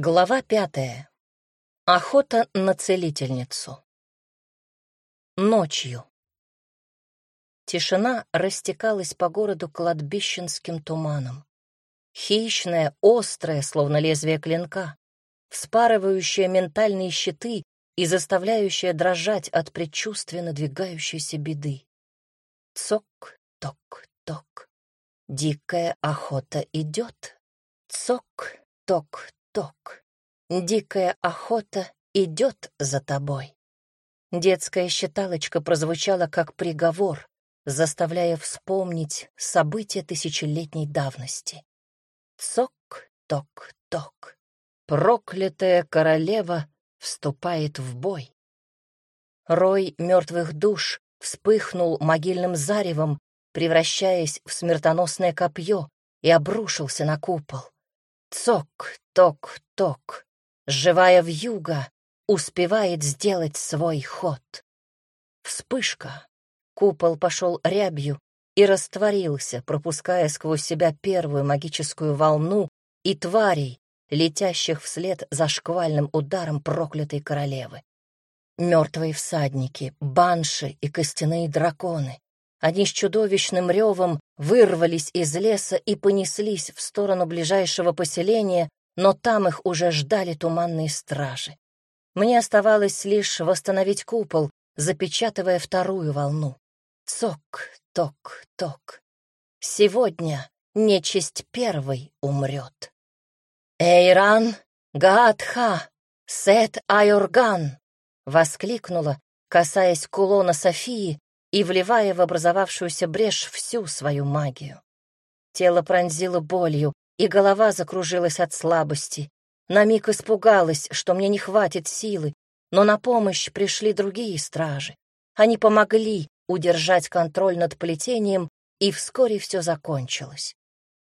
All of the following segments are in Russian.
Глава пятая. Охота на целительницу. Ночью. Тишина растекалась по городу кладбищенским туманом. Хищная, острая, словно лезвие клинка, вспарывающая ментальные щиты и заставляющая дрожать от предчувствия надвигающейся беды. Цок-ток-ток. Дикая охота идет. Цок-ток-ток. Дикая охота идет за тобой. Детская считалочка прозвучала как приговор, заставляя вспомнить события тысячелетней давности. Цок-ток-ток. Проклятая королева вступает в бой. Рой мертвых душ вспыхнул могильным заревом, превращаясь в смертоносное копье, и обрушился на купол. Цок-ток-ток. Живая вьюга успевает сделать свой ход. Вспышка. Купол пошел рябью и растворился, пропуская сквозь себя первую магическую волну и тварей, летящих вслед за шквальным ударом проклятой королевы. Мертвые всадники, банши и костяные драконы. Они с чудовищным ревом вырвались из леса и понеслись в сторону ближайшего поселения, но там их уже ждали туманные стражи. Мне оставалось лишь восстановить купол, запечатывая вторую волну. Цок, ток, ток. Сегодня нечисть первой умрет. «Эйран, Гаатха, Сет Айорган!» — воскликнула, касаясь кулона Софии и вливая в образовавшуюся брешь всю свою магию. Тело пронзило болью, и голова закружилась от слабости. На миг испугалась, что мне не хватит силы, но на помощь пришли другие стражи. Они помогли удержать контроль над плетением, и вскоре все закончилось.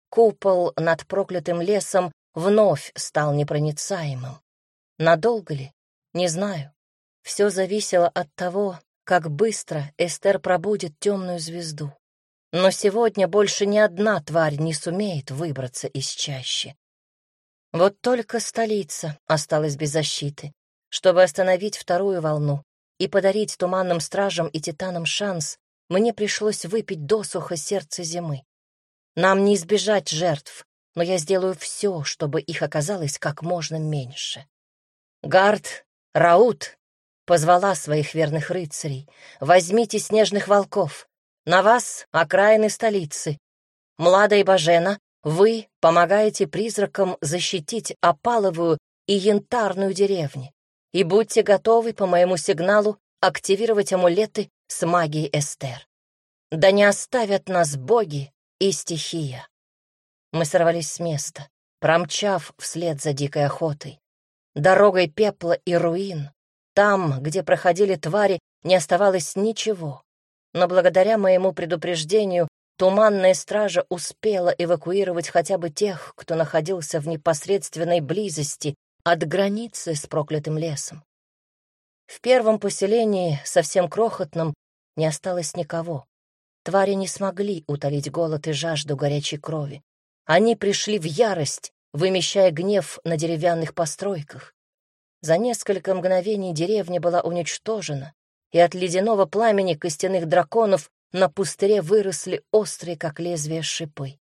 Купол над проклятым лесом вновь стал непроницаемым. Надолго ли? Не знаю. Все зависело от того, как быстро Эстер пробудет темную звезду. Но сегодня больше ни одна тварь не сумеет выбраться из чащи. Вот только столица осталась без защиты. Чтобы остановить вторую волну и подарить туманным стражам и титанам шанс, мне пришлось выпить досуха сердце зимы. Нам не избежать жертв, но я сделаю все, чтобы их оказалось как можно меньше. «Гард, Раут!» — позвала своих верных рыцарей. «Возьмите снежных волков. На вас окраины столицы. Млада и Бажена, вы помогаете призракам защитить опаловую и янтарную деревни. И будьте готовы по моему сигналу активировать амулеты с магией Эстер. Да не оставят нас боги и стихия. Мы сорвались с места, промчав вслед за дикой охотой. Дорогой пепла и руин. Там, где проходили твари, не оставалось ничего. Но благодаря моему предупреждению туманная стража успела эвакуировать хотя бы тех, кто находился в непосредственной близости от границы с проклятым лесом. В первом поселении, совсем крохотном, не осталось никого. Твари не смогли утолить голод и жажду горячей крови. Они пришли в ярость, вымещая гнев на деревянных постройках. За несколько мгновений деревня была уничтожена, и от ледяного пламени костяных драконов на пустыре выросли острые, как лезвие, шипы.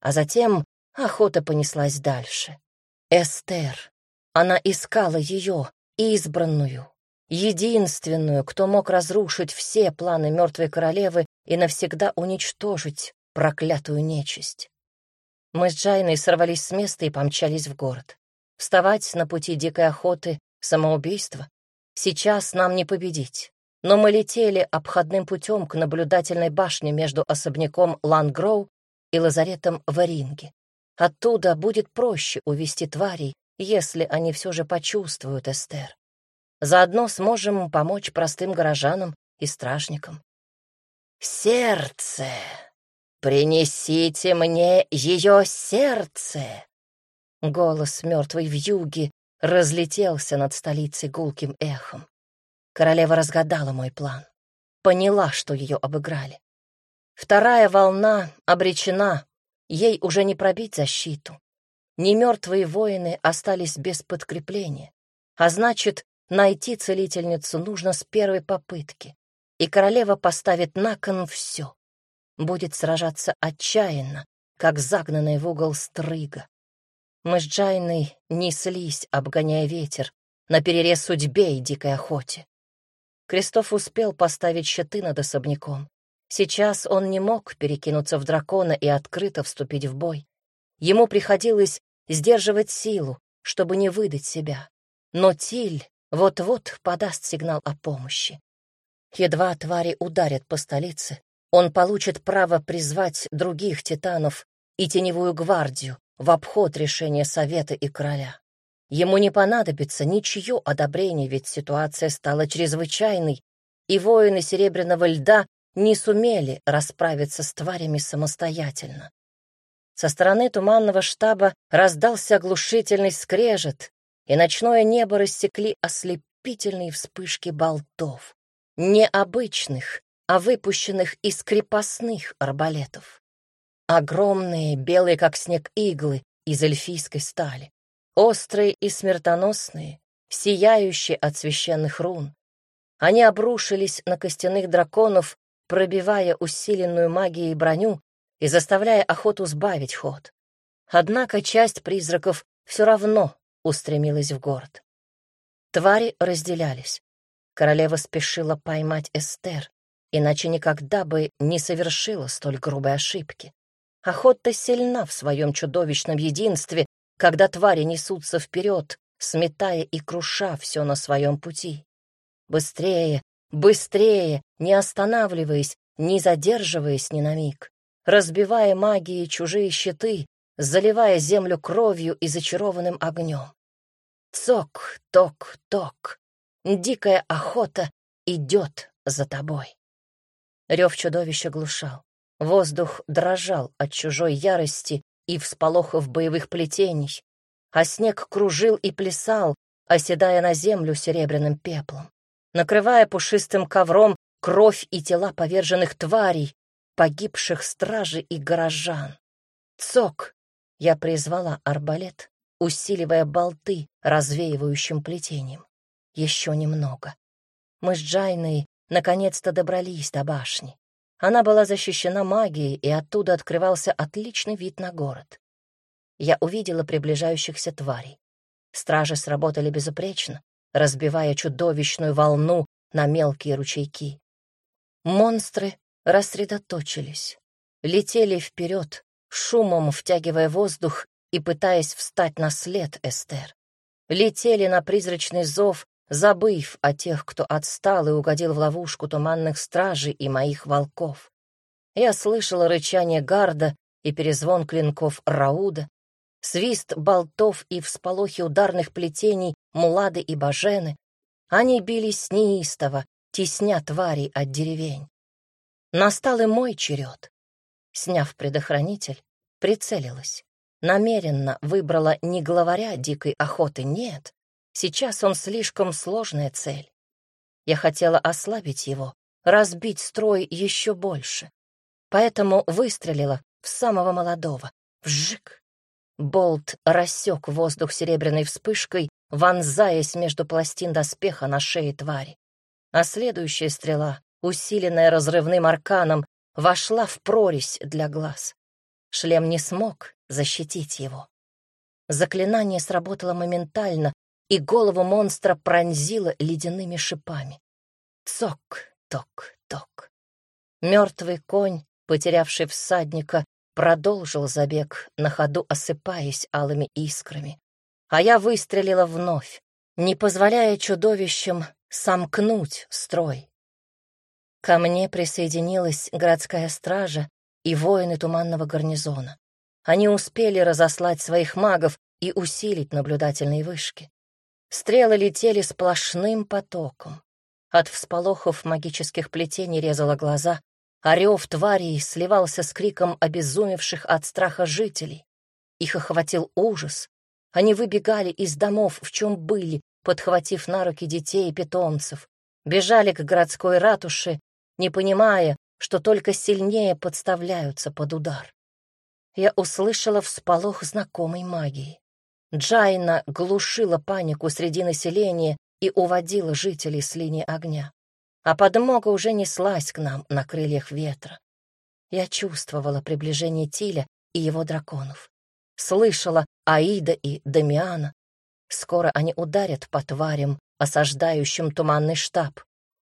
А затем охота понеслась дальше. Эстер. Она искала ее, избранную, единственную, кто мог разрушить все планы мертвой королевы и навсегда уничтожить проклятую нечисть. Мы с Джайной сорвались с места и помчались в город. Вставать на пути дикой охоты — самоубийство. Сейчас нам не победить. Но мы летели обходным путем к наблюдательной башне между особняком Лангроу и лазаретом Варинги. Оттуда будет проще увести тварей, если они все же почувствуют Эстер. Заодно сможем помочь простым горожанам и стражникам. «Сердце!» «Принесите мне ее сердце!» Голос мертвой вьюги разлетелся над столицей гулким эхом. Королева разгадала мой план, поняла, что ее обыграли. Вторая волна обречена, ей уже не пробить защиту. немертвые воины остались без подкрепления, а значит, найти целительницу нужно с первой попытки, и королева поставит на кон все. Будет сражаться отчаянно, как загнанная в угол стрыга. Мы с Джайной неслись, обгоняя ветер, на перерез судьбе и дикой охоте. Крестов успел поставить щиты над особняком. Сейчас он не мог перекинуться в дракона и открыто вступить в бой. Ему приходилось сдерживать силу, чтобы не выдать себя. Но Тиль вот-вот подаст сигнал о помощи. Едва твари ударят по столице, он получит право призвать других титанов и теневую гвардию в обход решения Совета и Короля. Ему не понадобится ничье одобрение, ведь ситуация стала чрезвычайной, и воины Серебряного льда не сумели расправиться с тварями самостоятельно. Со стороны туманного штаба раздался оглушительный скрежет, и ночное небо рассекли ослепительные вспышки болтов. Не обычных, а выпущенных из крепостных арбалетов. Огромные, белые как снег иглы из эльфийской стали острые и смертоносные, сияющие от священных рун. Они обрушились на костяных драконов, пробивая усиленную магией броню и заставляя охоту сбавить ход. Однако часть призраков все равно устремилась в город. Твари разделялись. Королева спешила поймать Эстер, иначе никогда бы не совершила столь грубой ошибки. Охота сильна в своем чудовищном единстве, когда твари несутся вперед, сметая и круша все на своем пути. Быстрее, быстрее, не останавливаясь, не задерживаясь ни на миг, разбивая магией чужие щиты, заливая землю кровью и зачарованным огнем. Цок, ток, ток. Дикая охота идет за тобой. Рев чудовища глушал. Воздух дрожал от чужой ярости и всполохов боевых плетений, а снег кружил и плясал, оседая на землю серебряным пеплом, накрывая пушистым ковром кровь и тела поверженных тварей, погибших стражей и горожан. Цок! Я призвала арбалет, усиливая болты развеивающим плетением. Еще немного. Мы с Джайной наконец-то добрались до башни. Она была защищена магией, и оттуда открывался отличный вид на город. Я увидела приближающихся тварей. Стражи сработали безупречно, разбивая чудовищную волну на мелкие ручейки. Монстры рассредоточились, летели вперед, шумом втягивая воздух и пытаясь встать на след Эстер. Летели на призрачный зов забыв о тех, кто отстал и угодил в ловушку туманных стражей и моих волков. Я слышала рычание гарда и перезвон клинков Рауда, свист болтов и всполохи ударных плетений Мулады и Бажены. Они бились неистово, тесня тварей от деревень. Настал и мой черед. Сняв предохранитель, прицелилась. Намеренно выбрала не главаря дикой охоты, нет, Сейчас он слишком сложная цель. Я хотела ослабить его, разбить строй еще больше. Поэтому выстрелила в самого молодого. Вжик! Болт рассек воздух серебряной вспышкой, вонзаясь между пластин доспеха на шее твари. А следующая стрела, усиленная разрывным арканом, вошла в прорезь для глаз. Шлем не смог защитить его. Заклинание сработало моментально, и голову монстра пронзило ледяными шипами. Цок, ток, ток. Мертвый конь, потерявший всадника, продолжил забег, на ходу осыпаясь алыми искрами. А я выстрелила вновь, не позволяя чудовищам сомкнуть строй. Ко мне присоединилась городская стража и воины туманного гарнизона. Они успели разослать своих магов и усилить наблюдательные вышки. Стрелы летели сплошным потоком. От всполохов магических плетений резало глаза, а рев тварей сливался с криком обезумевших от страха жителей. Их охватил ужас. Они выбегали из домов, в чем были, подхватив на руки детей и питомцев, бежали к городской ратуше, не понимая, что только сильнее подставляются под удар. я услышала всполох знакомой магии. Джайна глушила панику среди населения и уводила жителей с линии огня. А подмога уже неслась к нам на крыльях ветра. Я чувствовала приближение Тиля и его драконов. Слышала Аида и Дамиана. Скоро они ударят по тварям, осаждающим туманный штаб.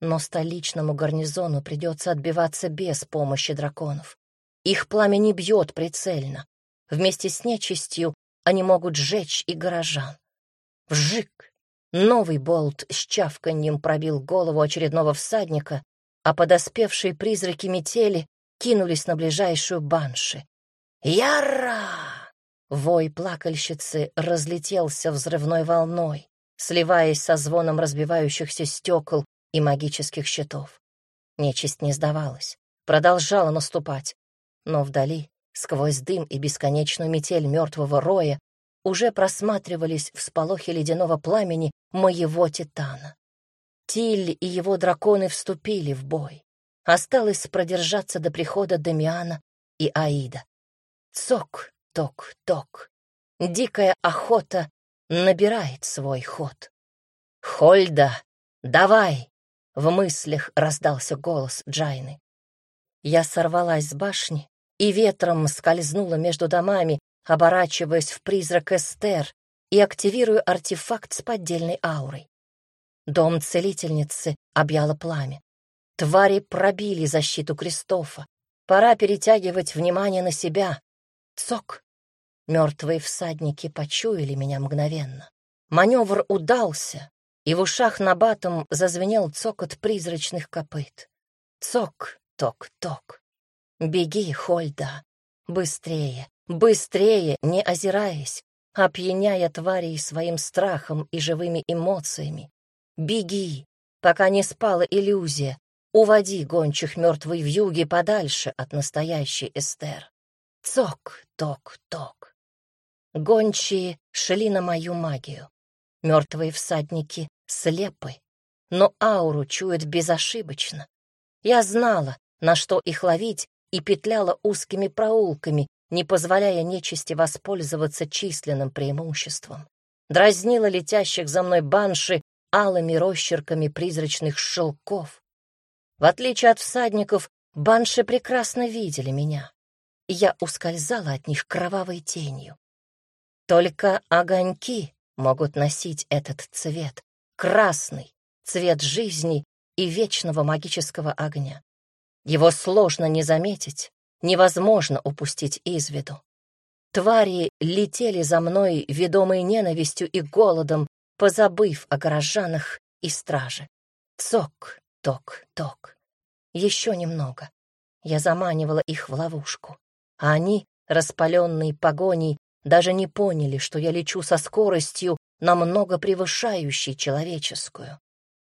Но столичному гарнизону придется отбиваться без помощи драконов. Их пламя не бьет прицельно. Вместе с нечистью они могут сжечь и горожан. Вжик! Новый болт с чавканьем пробил голову очередного всадника, а подоспевшие призраки метели кинулись на ближайшую банши. «Яра!» Вой плакальщицы разлетелся взрывной волной, сливаясь со звоном разбивающихся стекол и магических щитов. Нечисть не сдавалась, продолжала наступать, но вдали, сквозь дым и бесконечную метель мертвого роя, уже просматривались всполохи ледяного пламени моего титана. Тиль и его драконы вступили в бой. Осталось продержаться до прихода Дамиана и Аида. Цок, ток, ток. Дикая охота набирает свой ход. «Хольда, давай!» — в мыслях раздался голос Джайны. Я сорвалась с башни и ветром скользнула между домами, оборачиваясь в призрак Эстер и активируя артефакт с поддельной аурой. Дом целительницы объяло пламя. Твари пробили защиту Кристофа. Пора перетягивать внимание на себя. Цок! Мертвые всадники почуяли меня мгновенно. Маневр удался, и в ушах на батом зазвенел цокот призрачных копыт. Цок, ток-ток. Беги, Хольда, быстрее, быстрее, не озираясь, опьяняя тварей своим страхом и живыми эмоциями. Беги, пока не спала иллюзия, уводи гончих мертвой вьюги подальше от настоящей Эстер. Цок, ток, ток. Гончие шли на мою магию. Мертвые всадники слепы, но ауру чуют безошибочно. Я знала, на что их ловить, и петляла узкими проулками, не позволяя нечисти воспользоваться численным преимуществом. Дразнила летящих за мной банши алыми росчерками призрачных шелков. В отличие от всадников, банши прекрасно видели меня. И я ускользала от них кровавой тенью. Только огоньки могут носить этот цвет, красный, цвет жизни и вечного магического огня. Его сложно не заметить, невозможно упустить из виду. Твари летели за мной, ведомые ненавистью и голодом, позабыв о горожанах и страже. Цок, ток, ток. Еще немного. Я заманивала их в ловушку. А они, распаленные погоней, даже не поняли, что я лечу со скоростью, намного превышающей человеческую.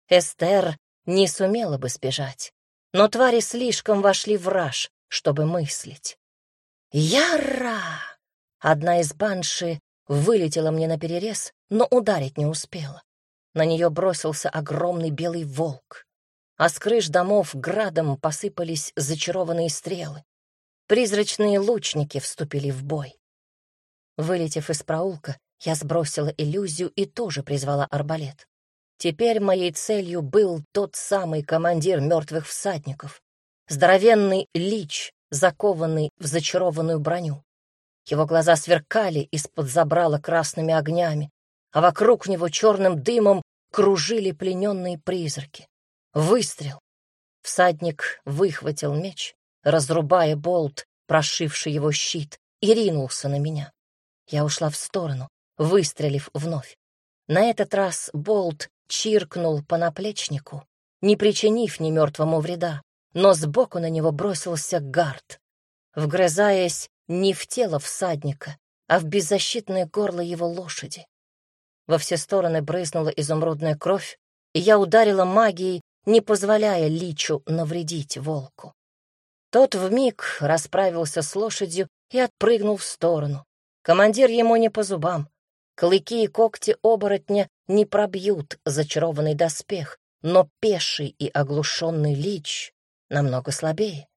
Эстер не сумела бы сбежать но твари слишком вошли в раж, чтобы мыслить. «Яра!» Одна из банши вылетела мне на перерез, но ударить не успела. На нее бросился огромный белый волк, а с крыш домов градом посыпались зачарованные стрелы. Призрачные лучники вступили в бой. Вылетев из проулка, я сбросила иллюзию и тоже призвала арбалет. Теперь моей целью был тот самый командир мертвых всадников, здоровенный лич, закованный в зачарованную броню. Его глаза сверкали из-под забрала красными огнями, а вокруг него черным дымом кружили плененные призраки. Выстрел. Всадник выхватил меч, разрубая болт, прошивший его щит, и ринулся на меня. Я ушла в сторону, выстрелив вновь. На этот раз болт чиркнул по наплечнику, не причинив ни мертвому вреда, но сбоку на него бросился гард, вгрызаясь не в тело всадника, а в беззащитное горло его лошади. Во все стороны брызнула изумрудная кровь, и я ударила магией, не позволяя личу навредить волку. Тот вмиг расправился с лошадью и отпрыгнул в сторону. Командир ему не по зубам. Клыки и когти оборотня не пробьют зачарованный доспех, но пеший и оглушенный лич намного слабее.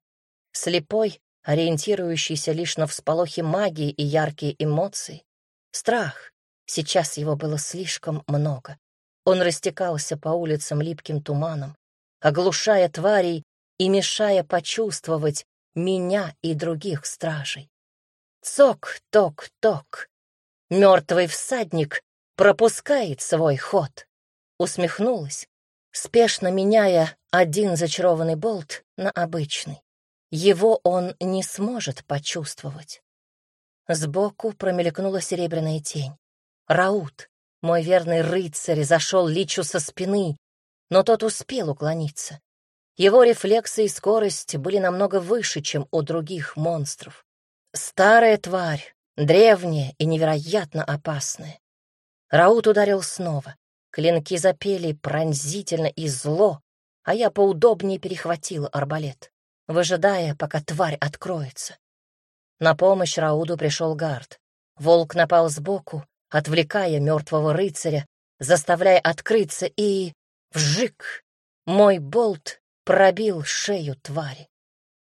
Слепой ориентирующийся лишь на всполохи магии и яркие эмоции. Страх. Сейчас его было слишком много. Он растекался по улицам липким туманом, оглушая тварей и мешая почувствовать меня и других стражей. Цок-ток-ток. Мертвый всадник пропускает свой ход. Усмехнулась, спешно меняя один зачарованный болт на обычный. Его он не сможет почувствовать. Сбоку промелькнула серебряная тень. Раут, мой верный рыцарь, зашел Личу со спины, но тот успел уклониться. Его рефлексы и скорость были намного выше, чем у других монстров. Старая тварь, древняя и невероятно опасная. Раут ударил снова. Клинки запели пронзительно и зло, а я поудобнее перехватила арбалет, выжидая, пока тварь откроется. На помощь Рауду пришел гард. Волк напал сбоку, отвлекая мертвого рыцаря, заставляя открыться, и... Вжик! Мой болт пробил шею твари.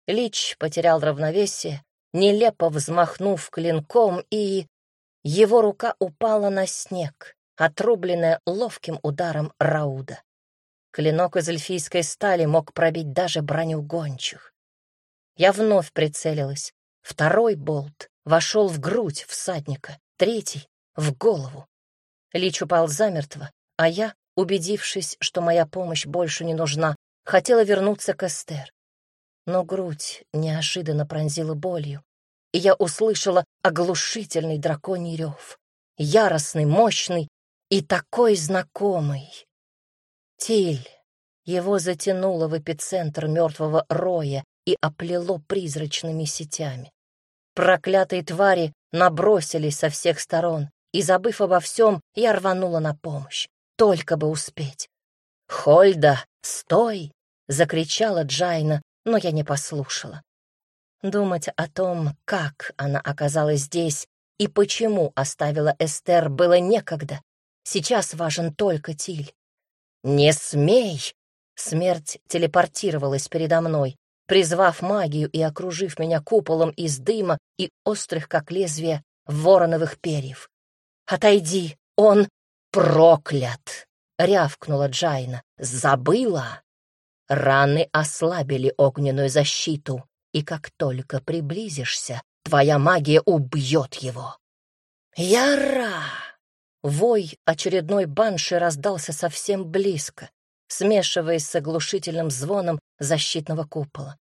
Лич потерял равновесие, нелепо взмахнув клинком, и... Его рука упала на снег, отрубленная ловким ударом Рауда. Клинок из эльфийской стали мог пробить даже броню гончих. Я вновь прицелилась. Второй болт вошел в грудь всадника, третий — в голову. Лич упал замертво, а я, убедившись, что моя помощь больше не нужна, хотела вернуться к Эстер. Но грудь неожиданно пронзила болью, и я услышала оглушительный драконий рев, яростный, мощный и такой знакомый. Тиль. Его затянуло в эпицентр мертвого роя и оплело призрачными сетями. Проклятые твари набросились со всех сторон, и, забыв обо всем, я рванула на помощь. Только бы успеть. «Хольда, стой!» — закричала Джайна, но я не послушала. Думать о том, как она оказалась здесь и почему оставила Эстер, было некогда. Сейчас важен только Тиль. «Не смей!» Смерть телепортировалась передо мной, призвав магию и окружив меня куполом из дыма и острых, как лезвие, вороновых перьев. «Отойди! Он проклят!» — рявкнула Джайна. «Забыла!» Раны ослабили огненную защиту, и как только приблизишься, твоя магия убьет его. Яра! Вой очередной банши раздался совсем близко, смешиваясь с оглушительным звоном защитного купола.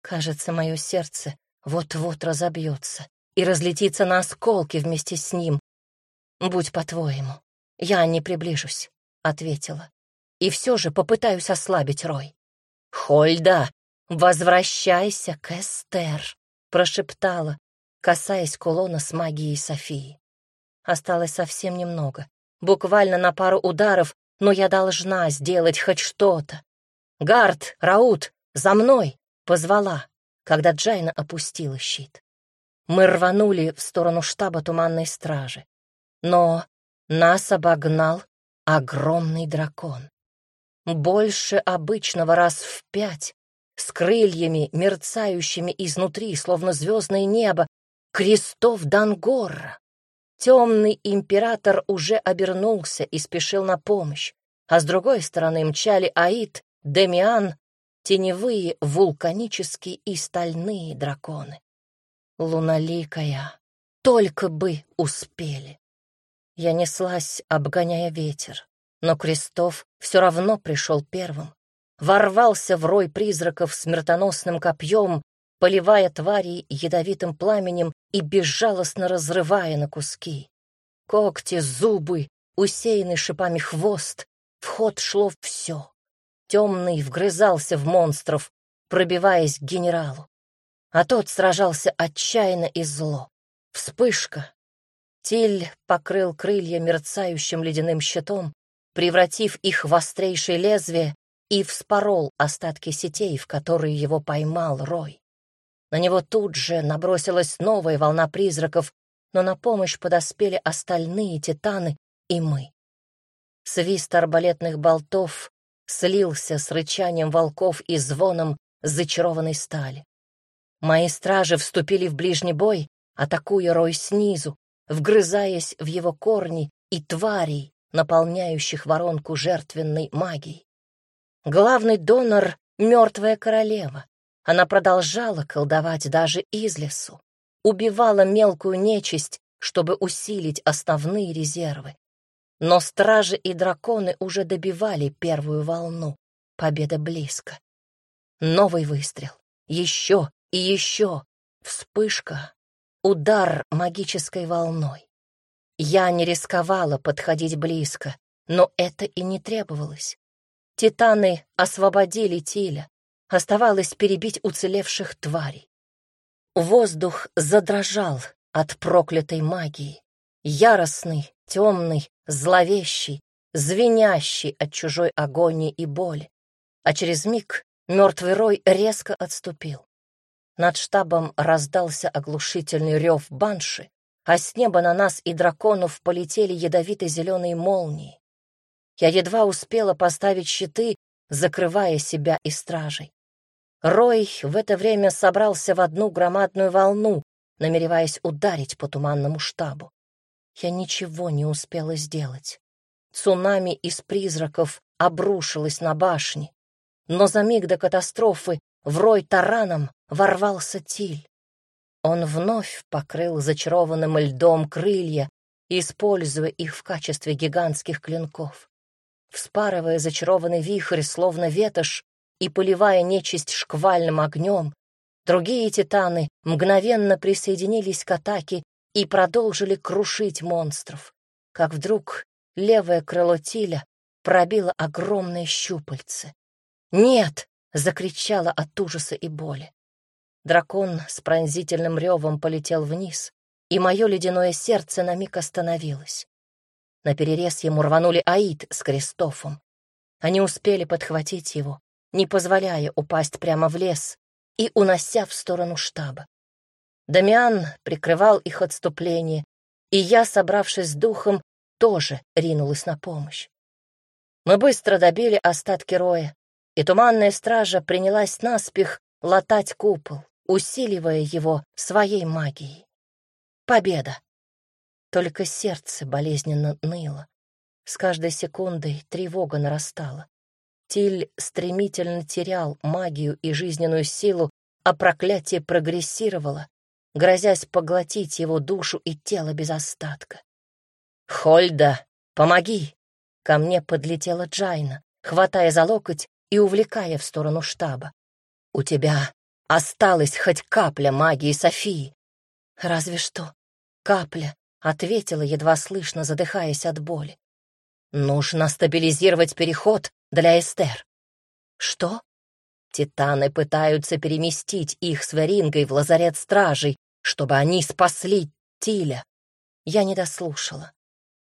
Кажется, мое сердце вот-вот разобьется и разлетится на осколки вместе с ним. «Будь по-твоему, я не приближусь», — ответила. «И все же попытаюсь ослабить Рой». «Хольда, возвращайся к Эстер», — прошептала, касаясь кулона с магией Софии. Осталось совсем немного, буквально на пару ударов, но я должна сделать хоть что-то. «Гард, Раут, за мной!» — позвала, когда Джайна опустила щит. Мы рванули в сторону штаба туманной стражи. Но нас обогнал огромный дракон. Больше обычного раз в пять, с крыльями, мерцающими изнутри, словно звездное небо, крестов Дангорра. Темный император уже обернулся и спешил на помощь, а с другой стороны мчали Аид, Демиан, теневые, вулканические и стальные драконы. Луналикая, только бы успели. Я неслась, обгоняя ветер, но Крестов все равно пришел первым. Ворвался в рой призраков смертоносным копьем, поливая тварей ядовитым пламенем и безжалостно разрывая на куски. Когти, зубы, усеянный шипами хвост, в ход шло все. Темный вгрызался в монстров, пробиваясь к генералу. А тот сражался отчаянно и зло. Вспышка. Тиль покрыл крылья мерцающим ледяным щитом, превратив их в острейшее лезвие и вспорол остатки сетей, в которые его поймал Рой. На него тут же набросилась новая волна призраков, но на помощь подоспели остальные титаны и мы. Свист арбалетных болтов слился с рычанием волков и звоном зачарованной стали. Мои стражи вступили в ближний бой, атакуя рой снизу, вгрызаясь в его корни и тварей, наполняющих воронку жертвенной магией. Главный донор — мертвая королева. Она продолжала колдовать даже из лесу, убивала мелкую нечисть, чтобы усилить основные резервы. Но стражи и драконы уже добивали первую волну. Победа близко. Новый выстрел. Еще и еще. Вспышка. Удар магической волной. Я не рисковала подходить близко, но это и не требовалось. Титаны освободили Тиля. Оставалось перебить уцелевших тварей. Воздух задрожал от проклятой магии. Яростный, темный, зловещий, звенящий от чужой агонии и боли. А через миг мертвый рой резко отступил. Над штабом раздался оглушительный рев банши, а с неба на нас и драконов полетели ядовито-зеленые молнии. Я едва успела поставить щиты, закрывая себя и стражей. Рой в это время собрался в одну громадную волну, намереваясь ударить по туманному штабу. Я ничего не успела сделать. Цунами из призраков обрушилось на башни, но за миг до катастрофы в рой тараном ворвался Тиль. Он вновь покрыл зачарованным льдом крылья, используя их в качестве гигантских клинков. Вспарывая зачарованный вихрь, словно ветошь, и поливая нечисть шквальным огнем, другие титаны мгновенно присоединились к атаке и продолжили крушить монстров, как вдруг левое крыло Тиля пробило огромное щупальце. «Нет!» — закричала от ужаса и боли. Дракон с пронзительным ревом полетел вниз, и мое ледяное сердце на миг остановилось. На перерез ему рванули Аид с Кристофом. Они успели подхватить его, не позволяя упасть прямо в лес и унося в сторону штаба. Дамиан прикрывал их отступление, и я, собравшись с духом, тоже ринулась на помощь. Мы быстро добили остатки роя, и туманная стража принялась наспех латать купол, усиливая его своей магией. Победа! Только сердце болезненно ныло. С каждой секундой тревога нарастала. Тиль стремительно терял магию и жизненную силу, а проклятие прогрессировало, грозясь поглотить его душу и тело без остатка. «Хольда, помоги!» Ко мне подлетела Джайна, хватая за локоть и увлекая в сторону штаба. «У тебя осталась хоть капля магии Софии?» «Разве что. Капля», — ответила, едва слышно, задыхаясь от боли. «Нужно стабилизировать переход для Эстер». «Что?» Титаны пытаются переместить их с Верингой в лазарет стражей, чтобы они спасли Тиля. Я не дослушала.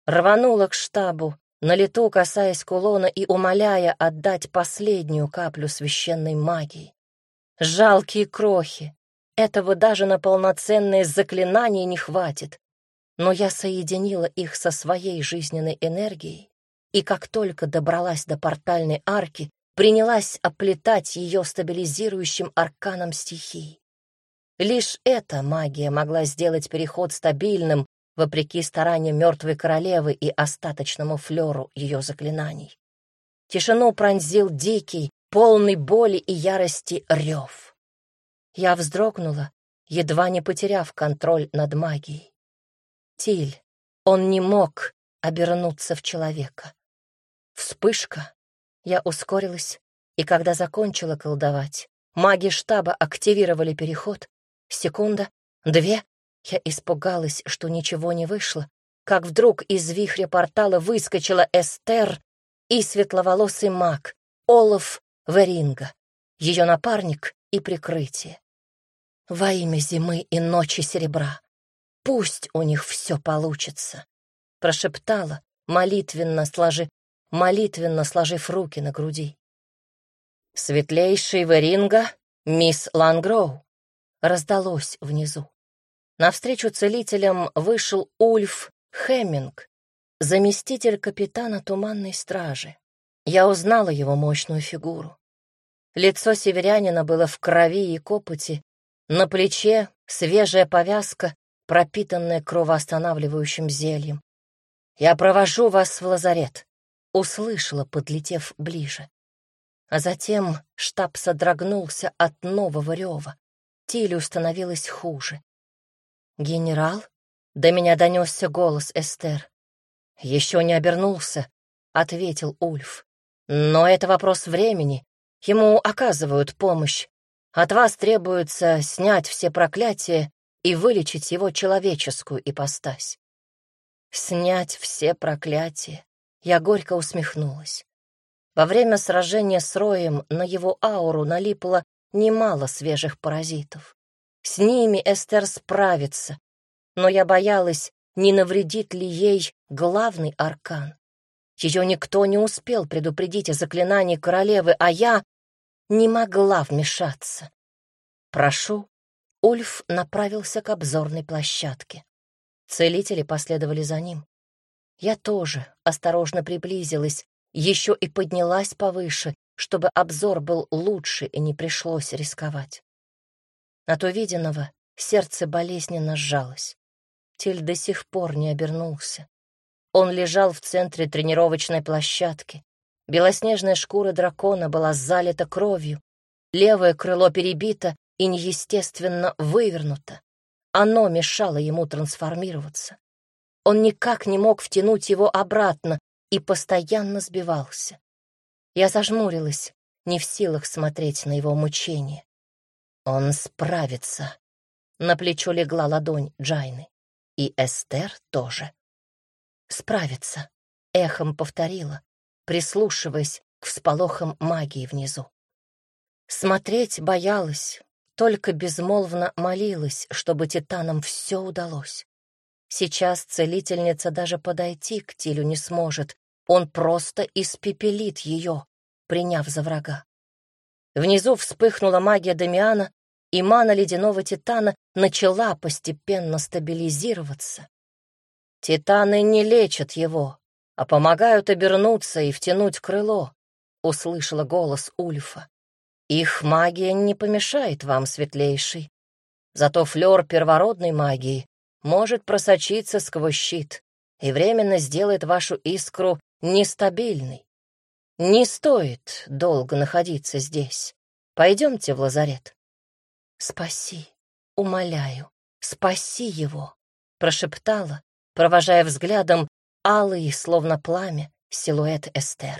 Рванула к штабу, на лету касаясь кулона и умоляя отдать последнюю каплю священной магии. Жалкие крохи. Этого даже на полноценное заклинание не хватит. Но я соединила их со своей жизненной энергией и как только добралась до портальной арки, принялась оплетать ее стабилизирующим арканом стихий. Лишь эта магия могла сделать переход стабильным, вопреки стараниям мертвой королевы и остаточному флеру ее заклинаний. Тишину пронзил дикий, полный боли и ярости рев. Я вздрогнула, едва не потеряв контроль над магией. Тиль, он не мог обернуться в человека. Вспышка. Я ускорилась, и когда закончила колдовать, маги штаба активировали переход. Секунда, две. Я испугалась, что ничего не вышло, как вдруг из вихря портала выскочила Эстер и светловолосый маг, Олаф Веринга, ее напарник и прикрытие. Во имя зимы и ночи серебра. Пусть у них все получится, прошептала, молитвенно сложив молитвенно сложив руки на груди. «Светлейший Веринга, мисс Лангроу!» раздалось внизу. Навстречу целителям вышел Ульф Хемминг, заместитель капитана Туманной Стражи. Я узнала его мощную фигуру. Лицо северянина было в крови и копоти, На плече свежая повязка, пропитанная кровоостанавливающим зельем. «Я провожу вас в лазарет», — услышала, подлетев ближе. А затем штаб содрогнулся от нового рева. Тилю становилось хуже. «Генерал?» — до меня донесся голос Эстер. «Еще не обернулся», — ответил Ульф. «Но это вопрос времени. Ему оказывают помощь. От вас требуется снять все проклятия и вылечить его человеческую ипостась». «Снять все проклятия», — я горько усмехнулась. Во время сражения с Роем на его ауру налипло немало свежих паразитов. С ними Эстер справится, но я боялась, не навредит ли ей главный аркан. Ее никто не успел предупредить о заклинании королевы, а я не могла вмешаться. «Прошу». Ульф направился к обзорной площадке. Целители последовали за ним. Я тоже осторожно приблизилась, еще и поднялась повыше, чтобы обзор был лучше и не пришлось рисковать. От увиденного сердце болезненно сжалось. Тиль до сих пор не обернулся. Он лежал в центре тренировочной площадки. Белоснежная шкура дракона была залита кровью, левое крыло перебито и неестественно вывернуто. Оно мешало ему трансформироваться. Он никак не мог втянуть его обратно, и постоянно сбивался. Я зажмурилась, не в силах смотреть на его мучение. Он справится. На плечо легла ладонь Джайны. И Эстер тоже. Справится, эхом повторила, прислушиваясь к всполохам магии внизу. Смотреть боялась, только безмолвно молилась, чтобы титанам все удалось. Сейчас целительница даже подойти к Тилю не сможет, он просто испепелит ее, приняв за врага. Внизу вспыхнула магия Дамиана, и мана ледяного титана начала постепенно стабилизироваться. «Титаны не лечат его, а помогают обернуться и втянуть крыло», — услышала голос Ульфа. «Их магия не помешает вам, светлейший. Зато флёр первородной магии может просочиться сквозь щит и временно сделает вашу искру нестабильной. Не стоит долго находиться здесь. Пойдемте в лазарет. Спаси, умоляю, спаси его, прошептала, провожая взглядом алый, словно пламя, силуэт Эстер.